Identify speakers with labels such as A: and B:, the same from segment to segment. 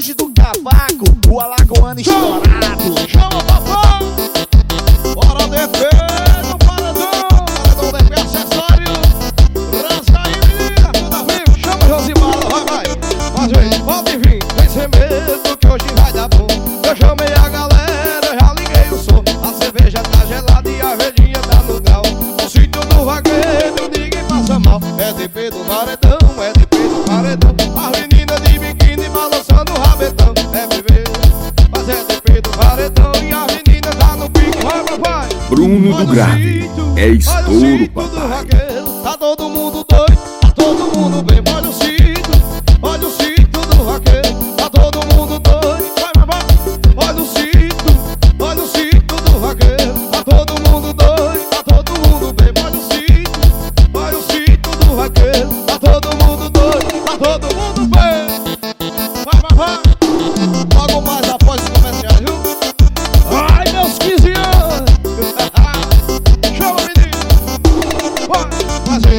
A: Ruge do cavaco, o alagoano estourado.
B: Chama papai! Bora DP no paredão! Paredão DP acessório! Rasga aí, menina! Toda viva! Chama Josimara, vai, vai! Mas vem, pode vir, vem sem medo que hoje vai dar bom. Eu chamei a galera, já liguei o som. A cerveja tá gelada e a verdinha tá no grau. O sítio do vaqueiro, ninguém passa mal. É DP do paredão, é DP paredão. E as meninas tá no pique, vai, papai.
C: Bruno do Grave. É
B: olha o
C: estouro, papai.
B: Tá todo mundo doido,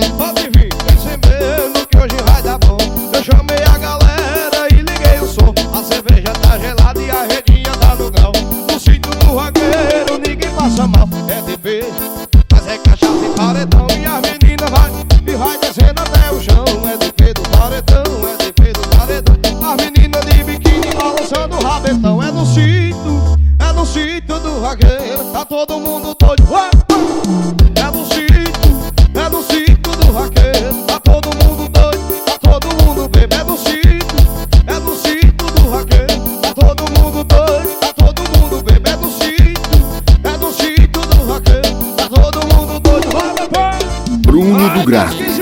B: pode vir, vem sem medo que hoje vai dar bom. Eu chamei a galera e liguei o som. A cerveja tá gelada e a redinha tá no grau. No sítio do vaqueiro ninguém passa mal. É DB, mas é cachaça e paredão. E as meninas vai e vai descendo até o chão. É DB do paredão, é DB do paredão. As meninas de biquíni balançando o rabetão. É no sítio, é no sítio do vaqueiro. Tá todo mundo doido. Ué! do Grago.